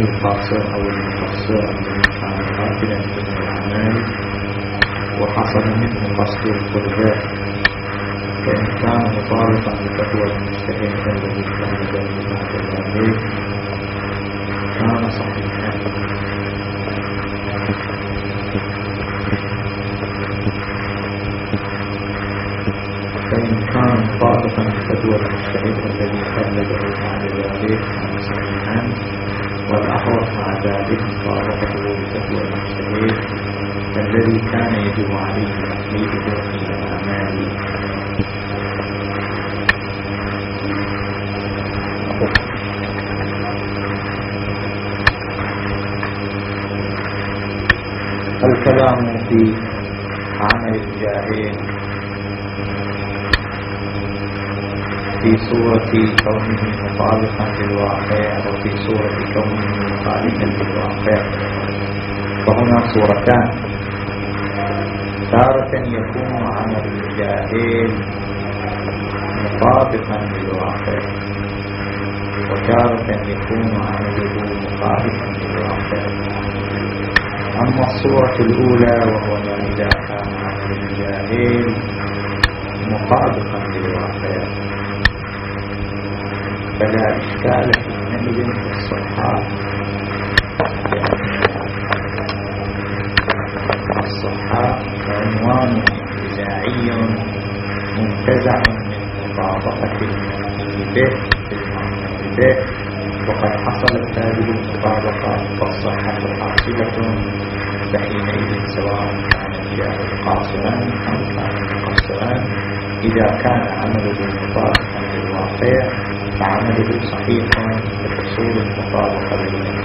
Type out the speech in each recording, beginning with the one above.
القاصر أو كان غافلا من الأعمال. وحصل منه قصد القربات فإن كان مطابقا لفتوى المجتهد الذي كان ذلك بعد كان صحيحا. فإن كان مطابقا لفتوى المجتهد الذي بعد ذلك كان صحيحا والأحوط مع ذلك مطابقته لفتوى المجتهد الذي كان يجب عليه تقليده في الأعمال. الكلام في عمل الجاهل في صورة كونه مطابقا للواقع وفي صورة كونه مخالفا للواقع. فهنا صورتان تارة يكون عمل الجاهل مطابقا للواقع وتارة يكون عمله مخالفا للواقع. أما الصورة الأولى وهو ما إذا كان عمل الجاهل مطابقا للواقع. فلا إشكال حينئذ في الصحة الصحة عنوان انتزاعي منتزع من مطابقة به به وقد حصلت هذه المطابقة والصحة حاصلة فحينئذ سواء كان الجاهل قاصرا أو كان مقصرا إذا كان عمله مطابقا للواقع فعمله صحيح لحصول المطابقة بين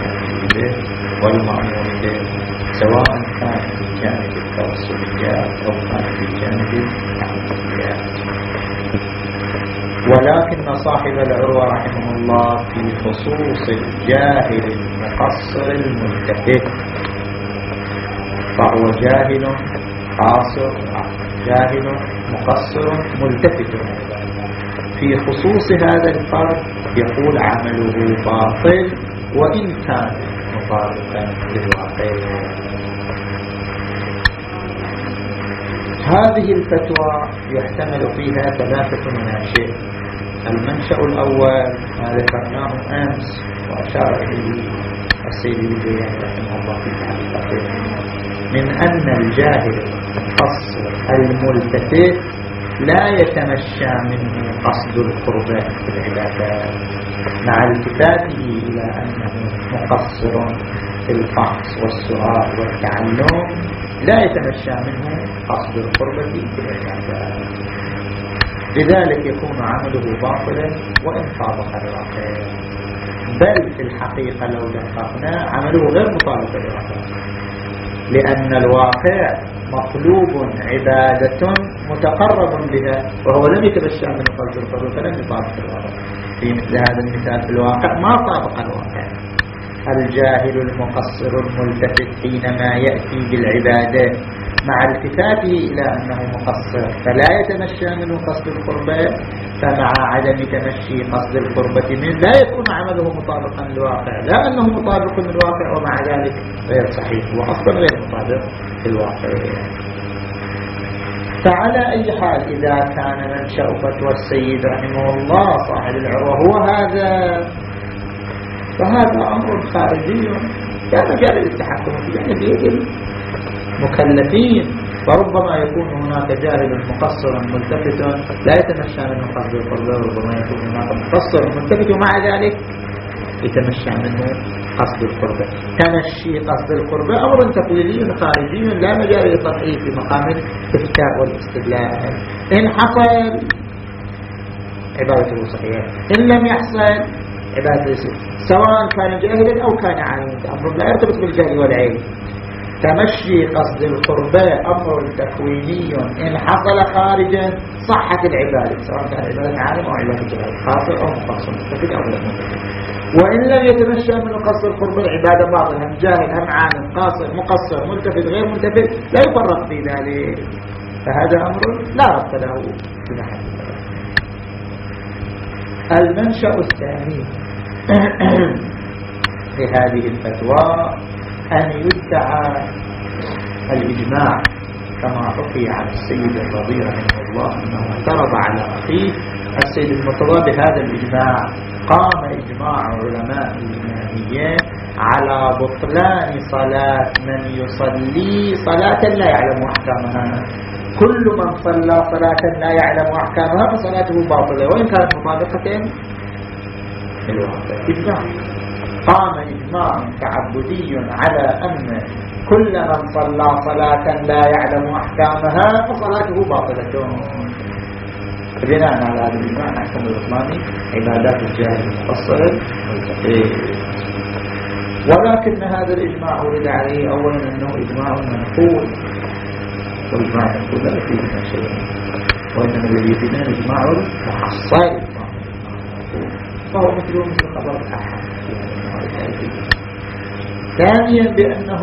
والمأمور به سواء كان في جانب التوسليات أو كان في جانب التعبديات ولكن صاحب العروة رحمه الله في خصوص الجاهل المقصر الملتفت فهو جاهل قاصر جاهل مقصر ملتفت. في خصوص هذا الفرد يقول عمله باطل وإن كان مطابقا للواقع. هذه الفتوى يحتمل فيها ثلاثة مناشئ. المنشأ الأول ما ذكرناه أمس وأشار إليه السيد الجيان رحمه الله في تعليقاته من أن الجاهل المقصر الملتفت لا يتمشى منه قصد القربات في العبادات مع التفاته إلى أنه مقصر في الفحص والسؤال والتعلم. لا يتمشى منه قصد القربة في العبادات. لذلك يكون عمله باطلا وإن طابق الواقع بل في الحقيقة لو دققنا عمله غير مطابق للواقع لأن الواقع مطلوب عبادة متقرب بها وهو لم يتبشى من قصد الفضل فلم يطابق الواقع. في مثل هذا المثال في الواقع ما طابق الواقع. الجاهل المقصر الملتفت حينما يأتي بالعبادة مع التفاته إلى أنه مقصر فلا يتمشى منه قصد القربة فمع عدم تمشي قصد القربة منه لا يكون عمله مطابقا للواقع. لا أنه مطابق للواقع ومع ذلك غير صحيح وأصلا غير مطابق للواقع. فعلى أي حال إذا كان منشأ فتوى السيد رحمه الله صاحب العروة هو هذا فهذا أمر خارجي لا مجال للتحكم فيه يعني بيد مكلفين فربما يكون هناك جاهل مقصر ملتفت لا يتمشى منه قصد القربة وربما يكون هناك مقصر ملتفت ومع ذلك. يتمشى منه قصد القربة. تمشي قصد القربة أمر تقليدي خارجي لا مجال للتطعيم في مقام الإفتاء والاستدلال. إن حصل عبادته صحيحة. إن لم يحصل عبادته سواء كان جاهلا أو كان عالما أمر لا يرتبط بالجهل والعلم تمشي قصد القربة أمر تكويني إن حصل خارجا صحت العبادة. سواء كان عبادة عالم أو عبادة جهل. خاطئ أو مقصر متفق أو غير وإن لم يتمشى من قصد القربة العبادة باطل هم جاهل هم عالم قاصر مقصر ملتفت غير ملتفت لا يفرق في ذلك. فهذا أمر لا ربط له بنحن المنشأ الثاني في هذه الفتوى أن يدعى الإجماع كما حكي عن السيد الرضي رحمه الله أنه اعترض على أخيه. السيد المرتضى بهذا الإجماع قام إجماع علماء الإمامية على بطلان صلاة من يصلي صلاة لا يعلم أحكامها. كل من صلى صلاة لا يعلم أحكامها فصلاته باطلة. وإن كانت مطابقة إجماع. قام إجماع تعبدي على أن كل من صلى صلاة لا يعلم أحكامها فصلاته باطلة. بناء على هذا الإجماع. نحكم الإسلامي عبادات الجاهل المفصلة ولكن هذا الإجماع ورد عليه أولا أنه إجماع منقول. والإجماع المنقول لا يفيدنا شيئا وإنما الذي يفيدنا إجماع محصل فهو مثل مثل خبر الأحد ثانيا بأنه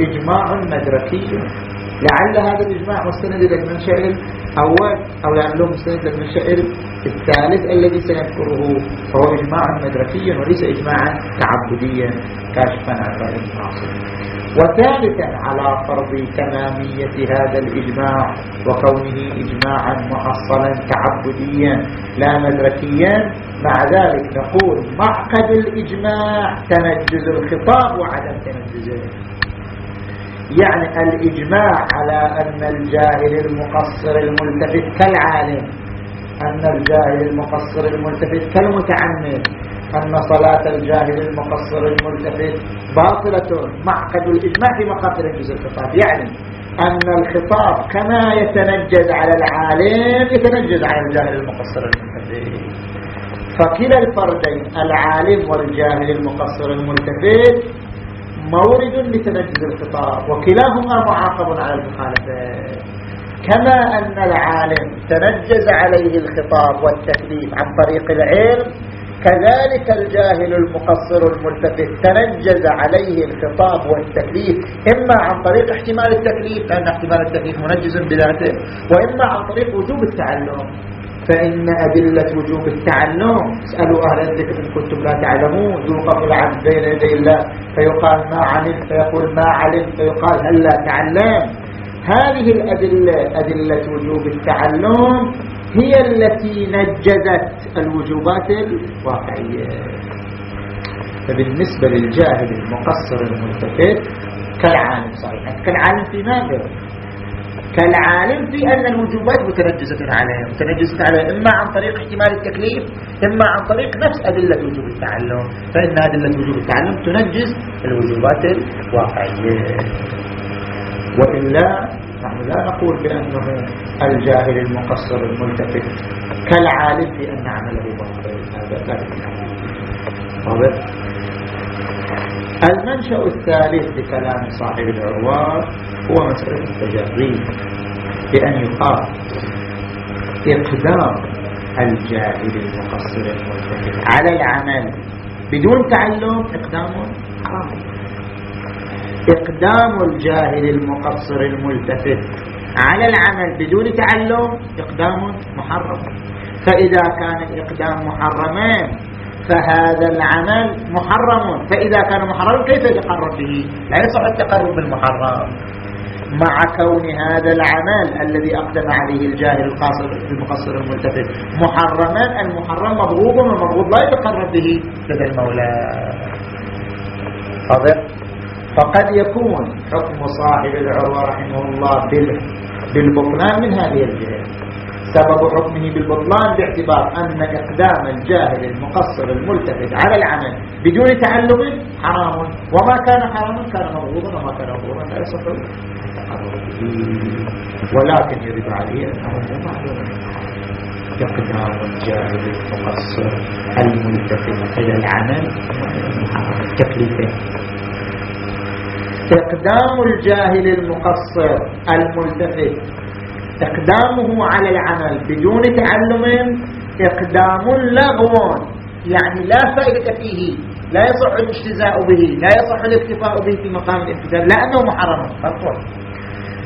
إجماع مدركي. لعل هذا الإجماع مستند إلى المنشأ الأول أو لعله مستند إلى المنشأ الثالث الذي سنذكره فهو إجماع مدركي وليس إجماعا تعبديا كاشفا عن رأي الناصر وثالثا على فرض تمامية هذا الإجماع وكونه إجماعا محصلا تعبديا لا مدركيا. مع ذلك نقول معقد الإجماع تنجز الخطاب وعدم تنجزه. يعني الإجماع على أن الجاهل المقصر الملتفت كالعالم أن الجاهل المقصر الملتفت كالمتعمد أن صلاة الجاهل المقصر الملتفت باطلة معقد الإجماع في مقاصد تنجز الخطاب. يعني أن الخطاب كما يتنجز على العالم يتنجز على الجاهل المقصر الملتفت. فكلا الفردين العالم والجاهل المقصر الملتفت مورد لتنجز الخطاب وكلاهما معاقب على المخالفة. كما أن العالم تنجز عليه الخطاب والتكليف عن طريق العلم كذلك الجاهل المقصر الملتفت تنجز عليه الخطاب والتكليف إما عن طريق احتمال التكليف لأن احتمال التكليف منجز بذاته وإما عن طريق وجوب التعلم. فإن أدلة وجوب التعلم اسألوا أهل الذكر إن كنتم لا تعلمون يوقف العبد بين يدي الله فيقال ما علم فيقول ما علم فيقال هل لا تعلم. هذه الأدلة أدلة وجوب التعلم هي التي نجزت الوجوبات الواقعية. فبالنسبة للجاهل المقصر الملتفت كالعالم صحيح. كالعالم في ماذا؟ كالعالم في أن الوجوبات متنجزة عليه متنجزة عليه إما عن طريق احتمال التكليف إما عن طريق نفس أدلة وجوب التعلم. فإن أدلة وجوب التعلم تنجز الوجوبات الواقعية. وإلا نحن لا نقول بأنه الجاهل المقصر الملتفت كالعالم في أن عمله باطل هذا لا واضح؟ المنشأ الثالث لكلام صاحب العروات هو مسألة التجري بأن يقال إقدام الجاهل المقصر الملتفت على العمل بدون تعلم إقدام حرام. إقدام الجاهل المقصر الملتفت على العمل بدون تعلم إقدام محرم. فإذا كان الإقدام محرما فهذا العمل محرم. فإذا كان محرم كيف يتقرب به؟ لا يصح التقرب بالمحرم. مع كون هذا العمل الذي أقدم عليه الجاهل القاصر المقصر الملتفت محرما المحرم مبغوض والمبغوض لا يتقرب به لدى المولى. واضح فقد يكون حكم صاحب العروة رحمه الله بالبطلان من هذه الجهة. سبب حكمه بالبطلان باعتبار أن إقدام الجاهل المقصر الملتفت على العمل بدون تعلم حرام. وما كان حراما كان مغضوبا وما كان مغضوبا لا يصح. ولكن يجب عليه أنه مو معلوم إقدام الجاهل المقصر الملتفت إلى العمل تكليفين إقدام الجاهل المقصر الملتفت. إقدامه على العمل بدون تعلم إقدام لغو يعني لا فائدة فيه لا يصح الاجتزاء به لا يصح الاكتفاء به في مقام الامتثال لأنه محرم. فرق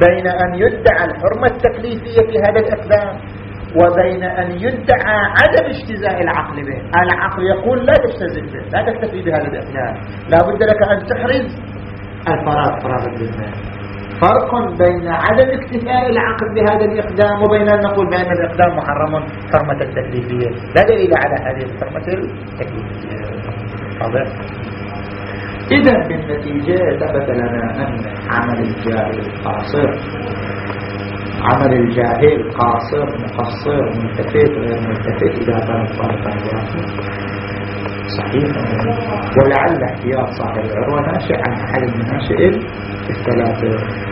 بين أن يدعى الحرمة التكليفية في هذا الإقدام وبين أن يدعى عدم اجتزاء العقل به. العقل يقول لا تجتزئ به لا تكتفي بهذا الإقدام لا بد لك أن تحرز الفراغ فراغ الذمة فرق بين عدم اكتفاء العقل بهذا الإقدام وبين أن نقول بأن الإقدام محرم حرمة التكليفية. لا دليل على هذه الحرمة التكليفية. واضح؟ إذا بالنتيجة ثبت لنا أن عمل الجاهل قاصر. عمل الجاهل قاصر مقصر ملتفت غير ملتفت إذا كان فارقا صحيح. ولعل احتياط صاحب العروة ناشئ عن أحد المناشئ الثلاثة.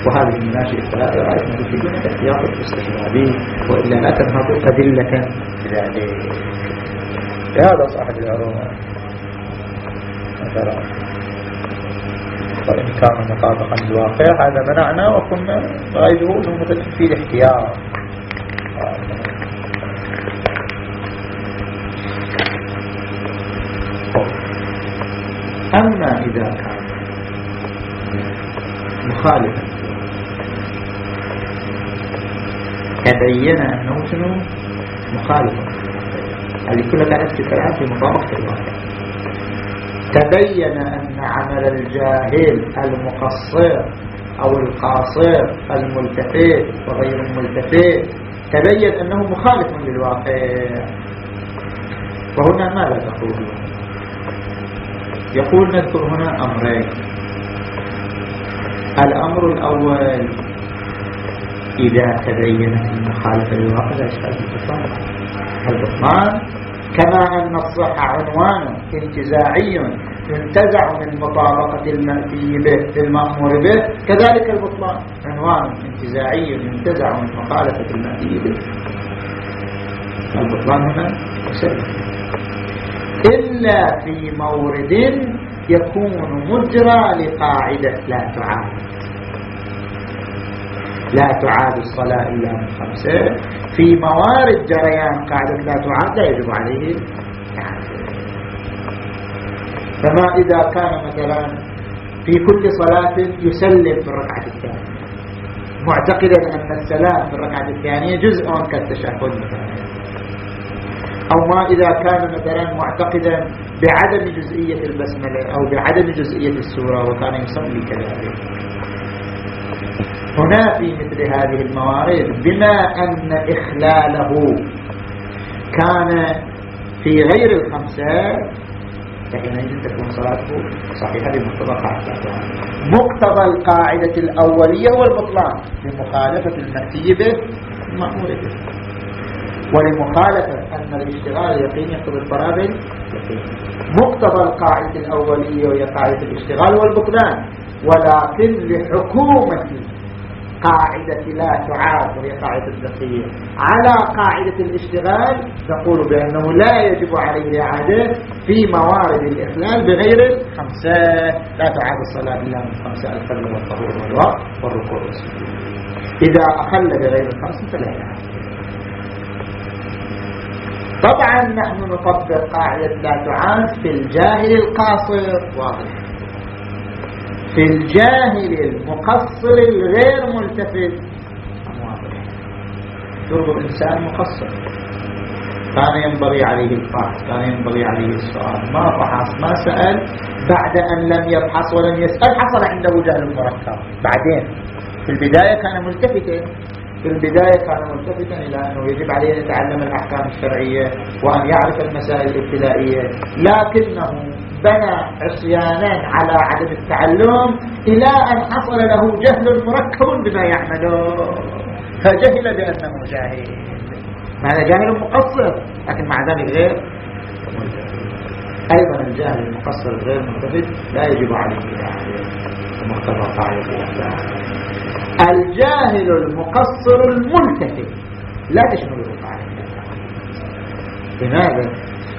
وهذه المناشئ الثلاثة رأيتنا في احتياط الاستحبابي وإلا لا تنهض أدلة ذلك هذا صاحب العروة. مثلا. وإن كان مطابقا للواقع هذا منعنا وكنا غيره انه في الاحتياط أما إذا كان مخالفا. تبين أنه شنو مخالفا. هذه كلها كانت في كلام في مطابقة الواقع. تبين أن عمل الجاهل المقصر أو القاصر الملتفت وغير الملتفت تبين أنه مخالف للواقع. وهنا ماذا تقول يقول نذكر هنا أمرين. الأمر الأول إذا تبينت المخالفة للواقع لا إشكال في البطلان. كما أن الصحة عنوان انتزاعي ينتزع من مطابقة المأتي به في المأمور به. كذلك البطلان عنوان انتزاعي ينتزع من مخالفة المأتي به. البطلان هنا يسلم. إلا في مورد يكون مجرى لقاعدة لا تعاد. لا تعاد الصلاة إلا من خمسة في موارد جريان قاعدة لا تعاد لا يجب عليه فما إذا كان مثلا في كل صلاة يسلم في الركعة الثانية. معتقدا أن السلام في الركعة الثانية جزء كالتشهد مثلا. أو ما إذا كان مثلا معتقدا بعدم جزئية البسملة أو بعدم جزئية السورة وكان يصلي كذلك. هنا في مثل هذه الموارد بما أن إخلاله كان في غير الخمسة فحينئذ تكون صلاته صحيحة بمقتضى قاعدة. مقتضى القاعدة الأولية هو البطلان لمخالفة المأتي به به. ولمخالفة أن الاشتغال اليقين يقتضي الفراغ مقتضى القاعدة الأولية وهي قاعدة الاشتغال والبطلان ولكن لحكومة قاعدة لا تعاد وهي قاعدة الدقية على قاعدة الاشتغال نقول بأنه لا يجب عليه الإعادة في موارد الإخلال بغير الخمسة. لا تعاد الصلاة إلا من خمسة الفجر والطهور والوقت والركوع والسجود. إذا أخل بغير الخمسة فلا يعاد طبعا نحن نطبق قاعدة لا تعاد في الجاهل القاصر. واضح. في الجاهل المقصر الغير ملتفت. شرب الإنسان مقصر. كان ينبغي عليه الفحص كان ينبغي عليه السؤال ما فحص ما سأل بعد أن لم يبحث ولم يسأل. حصل عنده جهل مركب. بعدين في البداية كان ملتفتا في البداية كان ملتفتا إلى أنه يجب عليه أن يتعلم الأحكام الشرعية وأن يعرف المسائل الابتدائية لكنه بنى عصيانا على عدم التعلم إلى أن حصل له جهل مركب بما يعمله. فجهل بأنه جاهل. هذا جاهل مقصر لكن مع ذلك غير. أيضا الجاهل المقصر غير مرتبط لا يجب عليه مقتضى قاعدة الجاهل المقصر الملتفت لا تشمله قاعدة لماذا؟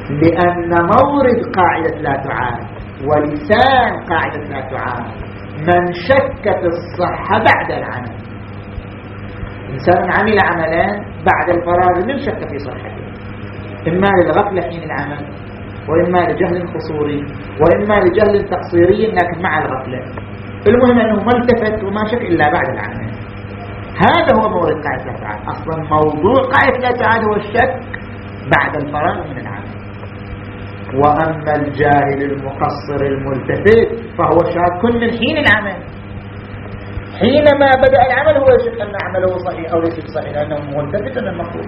لأن مورد قاعدة لا تعاد ولسان قاعدة لا تعاد من شك في الصحة بعد العمل. إنسان عمل عملا بعد الفراغ من شك في صحته. إما للغفلة حين العمل وإما لجهل خصوري وإما لجهل تقصيري لكن مع الغفلة. المهم أنه ما التفت وما شك إلا بعد العمل هذا هو مورد قاعدة تعاد أصلا موضوع قاعدة تعاد هو الشك بعد الفراغ من العمل وأما الجاهل المقصر الملتفت فهو شاك من حين العمل. حينما بدأ العمل هو يشك أن عمله صحيح أو ليس صحيح لأنه ملتفت من المفروض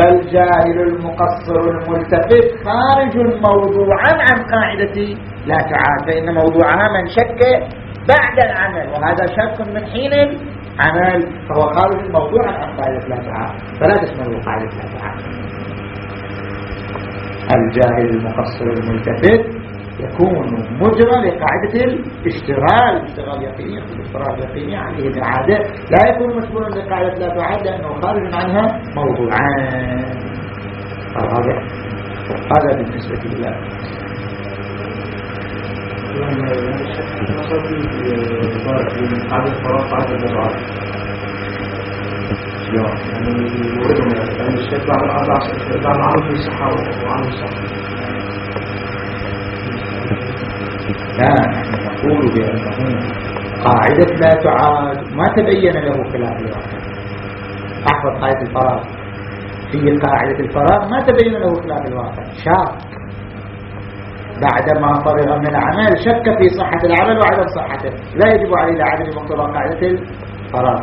فالجاهل المقصر الملتفت خارج موضوعا عن قاعدة لا تعاد فإن موضوعها من شك بعد العمل وهذا شك من حين العمل فهو خارج الموضوع عن قاعدة لا تعاد فلا تشمل قاعدة لا تعاد الجاهل المقصر الملتفت يكون مجرى لقاعدة الاشتغال اشتغال يقيني اشتغال يقيني عليه العادة لا يكون مشمولا لقاعدة لا تعاد لأنه خارج عنها موضوعان. الرابع. هذا بالنسبة لله يعني يعني الشيخ بعد الأربع بعد العرض في الصحة وعن الصحة لا نقول بأنه قاعدة لا تعاد ما تبين له خلاف الواقع أحفظ قاعدة الفراغ. في قاعدة الفراغ ما تبين له خلاف الواقع شاك. بعدما فرغ من العمل شك في صحة العمل وعدم صحته. لا يجب عليه العمل مقتضى قاعدة الفراغ.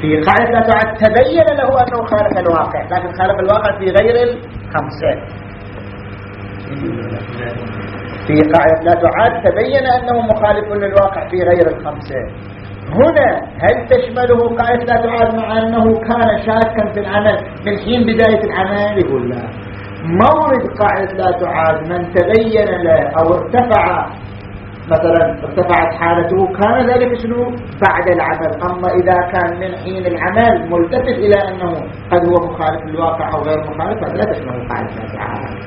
في قاعدة لا تعد تبين له أنه خالف الواقع لكن خالف الواقع في غير الخمسة في قاعدة لا تعاد تبين أنه مخالف للواقع في غير الخمسة. هنا هل تشمله قاعدة لا تعاد مع أنه كان شاكا في العمل من حين بداية العمل يقول لا؟ مورد قاعدة لا تعاد من تبين له أو ارتفع مثلا ارتفعت حالته كان ذلك شنو؟ بعد العمل. أما إذا كان من حين العمل ملتفت إلى أنه قد هو مخالف للواقع أو غير مخالف فلا تشمل قاعدة لا تعاد.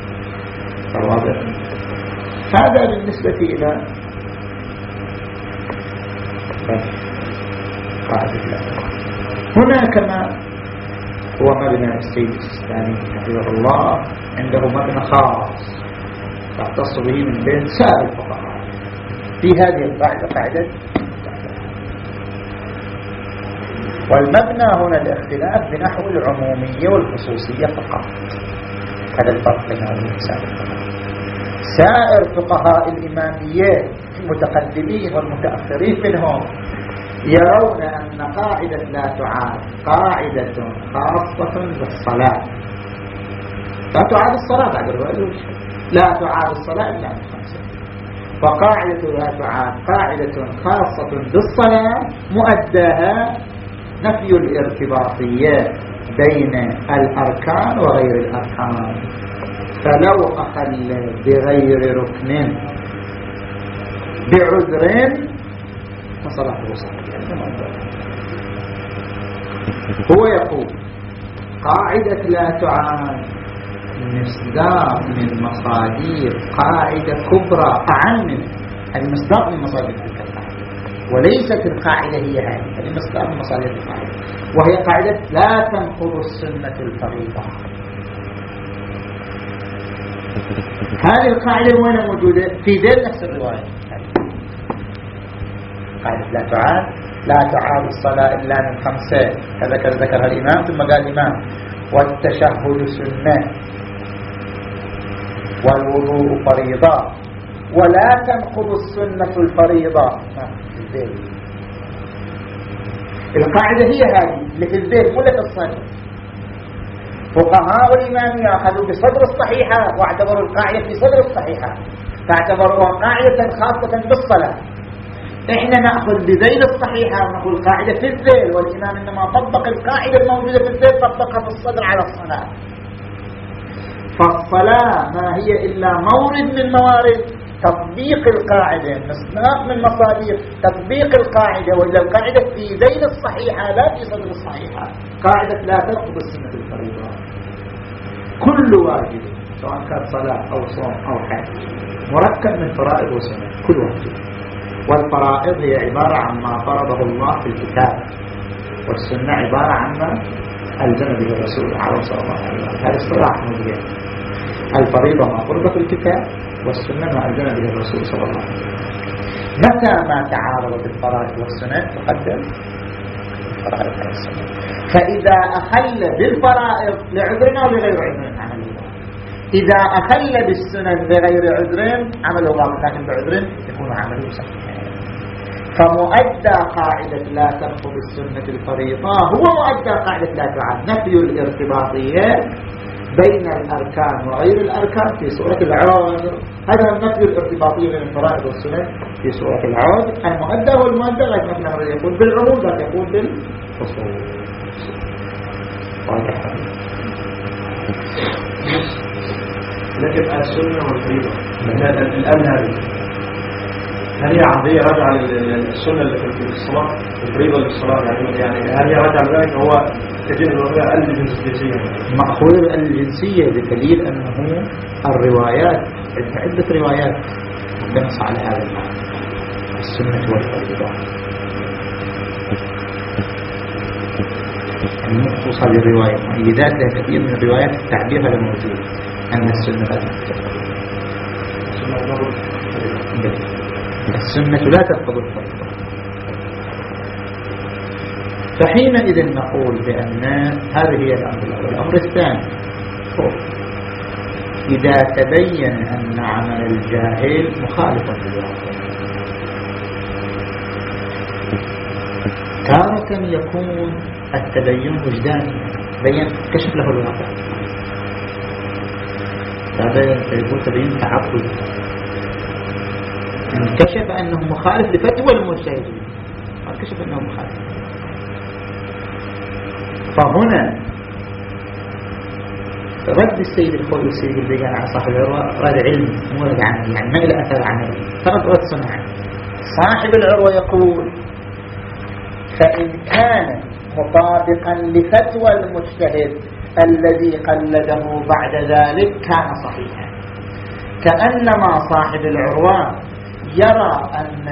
هذا بالنسبة إلى هنا كما هو مبنى السيد السيستاني حفظه الله عنده مبنى خاص تختص به من بين سائر الفقهاء. في هذه القاعدة قاعدة. والمبنى هنا الاختلاف بنحو العمومية والخصوصية فقط. هذا الفرق بين هذه الفقهاء سائر فقهاء الإمامية المتقدمين والمتأخرين منهم يرون أن قاعدة لا تعاد قاعدة خاصة بالصلاة. لا تعاد الصلاة بعد الرؤية لا تعاد الصلاة إلا من خمسة. فقاعدة لا تعاد قاعدة خاصة بالصلاة مؤداها نفي الارتباطية بين الأركان وغير الأركان. فلو أخل بغير ركن. بعذر فصلاته صحيحة هو يقول قاعدة لا تعان مصداق من مصادر قاعدة كبرى أعم من المصداق من مصادر تلك القاعدة. وليست القاعدة هي هذه المصداق من مصادر القاعدة. وهي قاعدة لا تنقض السنة الفريضة. هذه القاعدة وين موجودة؟ في ذيل نفس الرواية. قاعدة لا تعاد. لا تعاد الصلاة إلا من خمسة. كذا ذكرها الإمام ثم قال الإمام والتشهد سنة. والوضوء فريضة. ولا تنقض السنة الفريضة. القاعدة هي هذه اللي في البيت مو الصلاة. فقهاء الإمام أخذوا بصدر الصحيحة واعتبروا القاعدة في صدر الصحيحة. فاعتبروها قاعدة خاصة بالصلاة. إحنا نأخذ بذيل الصحيحة ونقول قاعدة في الذيل والإمام إنما طبق القاعدة الموجودة في الذيل طبقها في الصدر على الصلاة. فالصلاة ما هي إلا مورد من موارد تطبيق القاعدة مصداق من مصادر تطبيق القاعدة وإلا القاعدة في ذيل الصحيحة لا في صدر الصحيحة. قاعدة لا تنقض السنة الفريضة كل واجب سواء كان صلاة أو صوم أو حج. مركب من فرائض وسنة كل واجب والفرائض هي عبارة عن ما فرضه الله في الكتاب. والسنة عبارة عن ما ألزم به الرسول عليه عليه وسلم هذا اصطلاح مبين الفريضة ما فرض في الكتاب؟ والسنة ما ألزم به الرسول صلى الله عليه وسلم. متى ما تعارضت الفرائض والسنة؟ تقدم الفرائض فإذا أخل بالفرائض لعذرنا ولغير عذرنا إذا أخل بالسنن بغير عذر عمله باطل لكن بعذر يكون عمله صحيحا فمؤدى قاعدة لا ترفض السنة الفريضة هو مؤدى قاعدة لا تعد. نفي الارتباطية بين الأركان وغير الأركان في سورة العود هذا النفي الارتباطي بين الفرائض والسنن في سورة العود المؤدى هو المؤدى غير مثل يقول بالعروض لا يقول بالفصول. واضح لكن السنة والفريضة الآن هذه هل هي عرضية راجعة للسنة اللي في الصلاة؟ الفريضة للصلاة يعني يعني هل هي راجعة لذلك؟ هو كثير من الوقت الجنسية مأخوذ الجنسية بدليل أنه الروايات عدة روايات تنص على هذا المعنى. السنة والفريضة. المخصوصة بالرواية لذلك كثير من الروايات التعبير هذا موجود. أن السنة. لا السنة لا ترفض الفرض. فحينئذ نقول بأن هذه هي الأمر الأول. الأمر الثاني إذا تبين أن عمل الجاهل مخالفا للواقع. تارة يكون التبين وجداني بين كشف له الواقع. هذا يقول تبين تعقل انكشف أنه مخالف لفتوى المجتهدين انكشف أنه مخالف. فهنا رد السيد الخوي والسيد البيجان على صاحب العروة رد علمي مو رد عملي يعني ما له أثر عملي. فرد رد صناعي صاحب العروة يقول فإن كان مطابقا لفتوى المجتهد الذي قلده بعد ذلك كان صحيحا. كأنما صاحب العروان يرى أن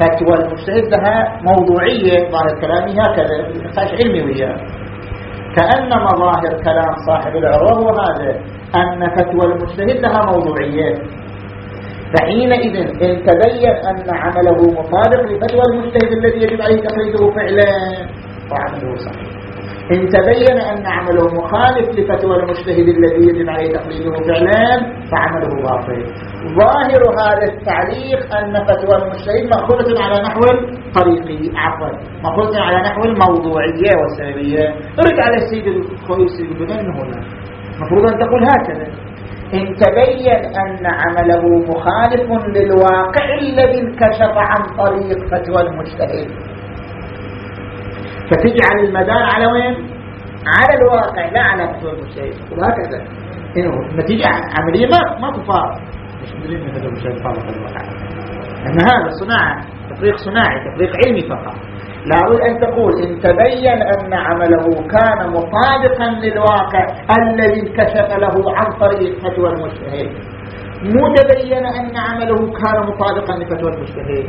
فتوى المجتهد لها موضوعية ظاهر كلامي هكذا نقاش علمي وياه. كأنما ظاهر كلام صاحب العروة هو هذا أن فتوى المجتهد لها موضوعية. فحينئذ إن تبين أن عمله مطابق لفتوى المجتهد الذي يجب عليه تقليده فعلا فعمله صحيح. إن تبين أن عمله مخالف لفتوى المجتهد الذي يجب عليه تقليده فعلا فعمله باطل. ظاهر هذا التعليق أن فتوى المجتهد مأخوذة على نحو الطريقي عفوا مأخوذة على نحو الموضوعية والسببية رد على السيد الخويس البنين هنا. المفروض أن تقول هكذا. إن تبين أن عمله مخالف للواقع الذي انكشف عن طريق فتوى المجتهد. فتجعل المدار على وين؟ على الواقع لا على فتوى المجتهد وهكذا. إنه النتيجة عملية ما ما تفارق. مش مدرين ان فتوى المجتهد فارق الواقع. ان هذا صناعة تفريق صناعي تفريق علمي فقط. لابد أن تقول إن تبين أن عمله كان مطابقا للواقع الذي انكشف له عن طريق فتوى المجتهد مو تبين أن عمله كان مطابقا لفتوى المجتهد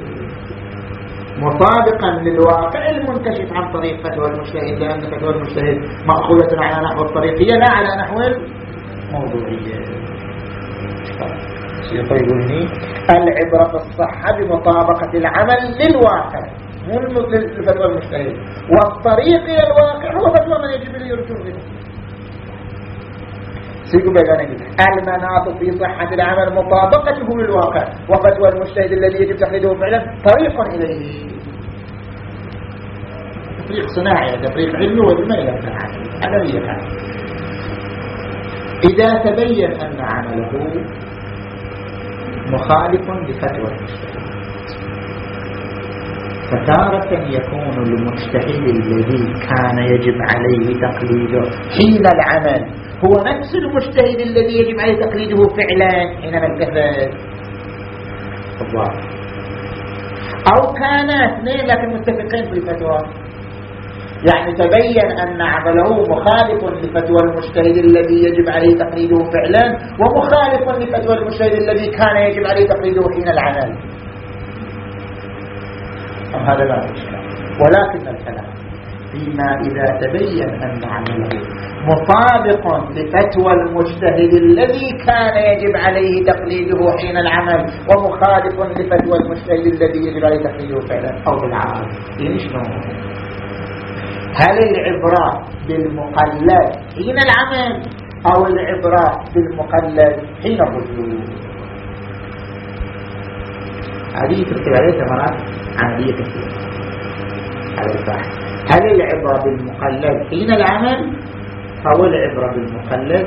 مطابقا للواقع. المنكشف عن طريق فتوى المجتهد لأن فتوى المجتهد مأخوذة على نحو الطريقية لا على نحو الموضوعية. يقولني العبرة الصحة بمطابقة العمل للواقع مو لفتوى المجتهد. والطريق إلى الواقع هو فتوى من يجب أن يرجو منه سيقول المناط في صحة العمل مطابقته للواقع وفتوى المجتهد الذي يجب تقليده فعلا طريق إليه. تفريق صناعي تفريق علمي ولا إلى هذا هي إذا تبين أن عمله مخالف لفتوى المجتهد. فتارة يكون المجتهد الذي كان يجب عليه تقليده حين العمل هو نفس المجتهد الذي يجب عليه تقليده فعلا حينما الكفر الله. أو كانا اثنين لكن متفقين في الفتوى. يعني تبين أن عمله مخالف لفتوى المجتهد الذي يجب عليه تقليده فعلا ومخالف لفتوى المجتهد الذي كان يجب عليه تقليده حين العمل. هذا لا إشكال؟ ولكن الكلام. فيما إذا تبين أن عمله مطابق لفتوى المجتهد الذي كان يجب عليه تقليده حين العمل ومخالف لفتوى المجتهد الذي يجب عليه تقليده فعلا أو شنو؟ هل العبرة بالمقلد حين العمل أو العبرة بالمقلد حين الرجوع؟ هذه ترتب عليها ثمرات عملية كثيرة على البحث هل العبرة بالمقلد حين العمل؟ أو العبرة بالمقلد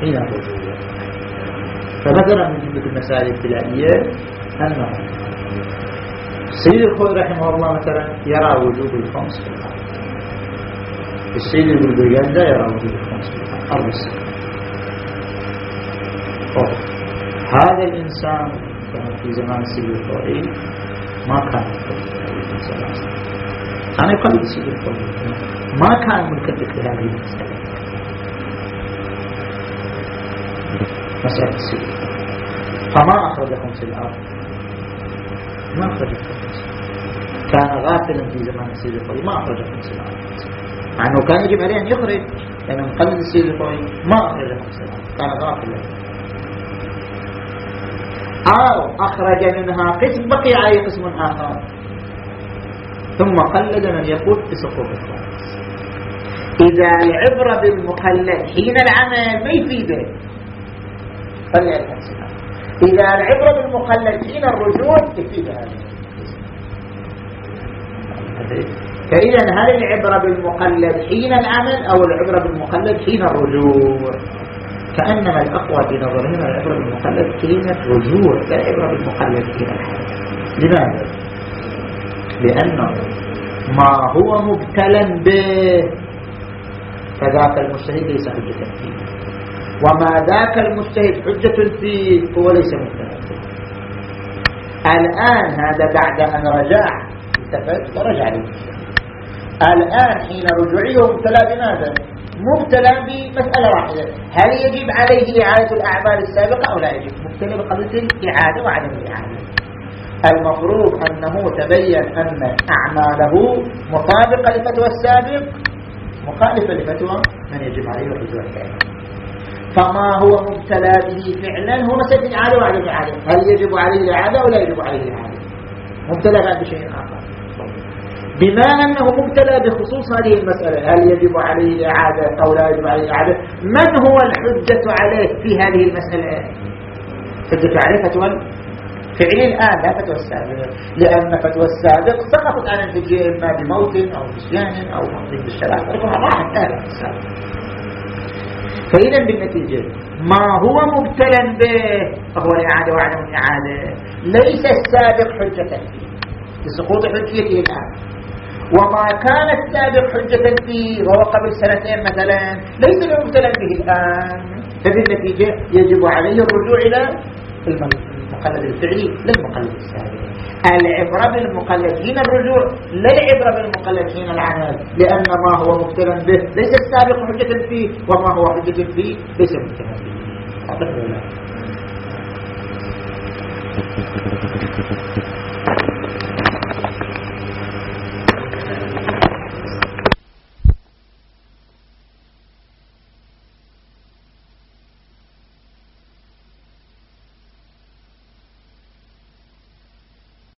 حين الرجوع. فمثلا من جملة المسائل الابتدائية أنه السيد الخوي رحمه الله مثلا يرى وجوب الخمس. في الأرض السيد البلبيان لا يرى وجوب الخمس. في الأرض هذا الإنسان في زمان السيد الخوي ما كان أنا السيد الخوي ما كان ملتفت لهذه المسألة مسألة السيد فما أخرج خمس الأرض ما أخرج خمس كان غافلا في زمان السيد الخوي ما أخرج خمس الأرض مع أنه كان يجب عليه أن يخرج لأنه مقلد السيد الخوي ما أخرج خمس الأرض كان غافلا أو أخرج منها قسم بقي عليه قسم آخر ثم قلد من يقول بسقوط الخامس إذا العبرة بالمقلد حين العمل ما يفيده فليعرف إذا العبرة بالمقلد حين الرجوع يفيد هذا فإذا هل العبرة بالمقلد حين العمل أو العبرة بالمقلد حين الرجوع؟ كأنما الأقوى نظرهم العبرة بالمقلد حين الرجوع لا العبرة بالمقلد حين الحمل لماذا؟ لأنه ما هو مبتلا به. فذاك المجتهد ليس حجة فيه. وما ذاك المجتهد حجة فيه هو ليس مبتلا به. الآن هذا بعد أن رجع التفت ورجع للمجتهد. الآن حين رجوعه مبتلى بماذا؟ مبتلى بمسألة واحدة. هل يجب عليه إعادة الأعمال السابقة أو لا يجب؟ مبتلى بقضية الإعادة وعدم الإعادة. المفروض أنه تبين أن أعماله مطابقة لفتوى السابق. مخالفة لفتوى من يجب عليه الرجوع فعلا فما هو مبتلى به فعلا هو مسألة الإعادة وعدم الإعادة هل يجب عليه الإعادة أو لا يجب عليه الإعادة مبتلى بشيء آخر. بما أنه مبتلى بخصوص هذه المسألة هل يجب عليه الإعادة أو لا يجب عليه الإعادة من هو الحجة عليه في هذه المسألة؟ حجة عليه فتوى فعل الآن لا فتوى السابق. لأن فتوى السابق سقطت عن الحجة إما بموت أو نسيان أو مقضي بالشرع راحت آلة السابق. فإذا بالنتيجة ما هو مبتلا به؟ فهو الإعادة وعدم الإعادة ليس السابق حجة فيه. بسقوط حجيته الآن. وما كان السابق حجة فيه وهو قبل سنتين مثلا ليس بمبتلا به الآن. فبالنتيجة يجب عليه الرجوع إلى المقلد الفعلي للمقلد السابق. العبرة بالمقلد حين الرجوع لا العبرة بالمقلد حين العمل لأن ما هو مبتلا به ليس السابق حجة فيه وما هو حجة فيه ليس مبتلا به.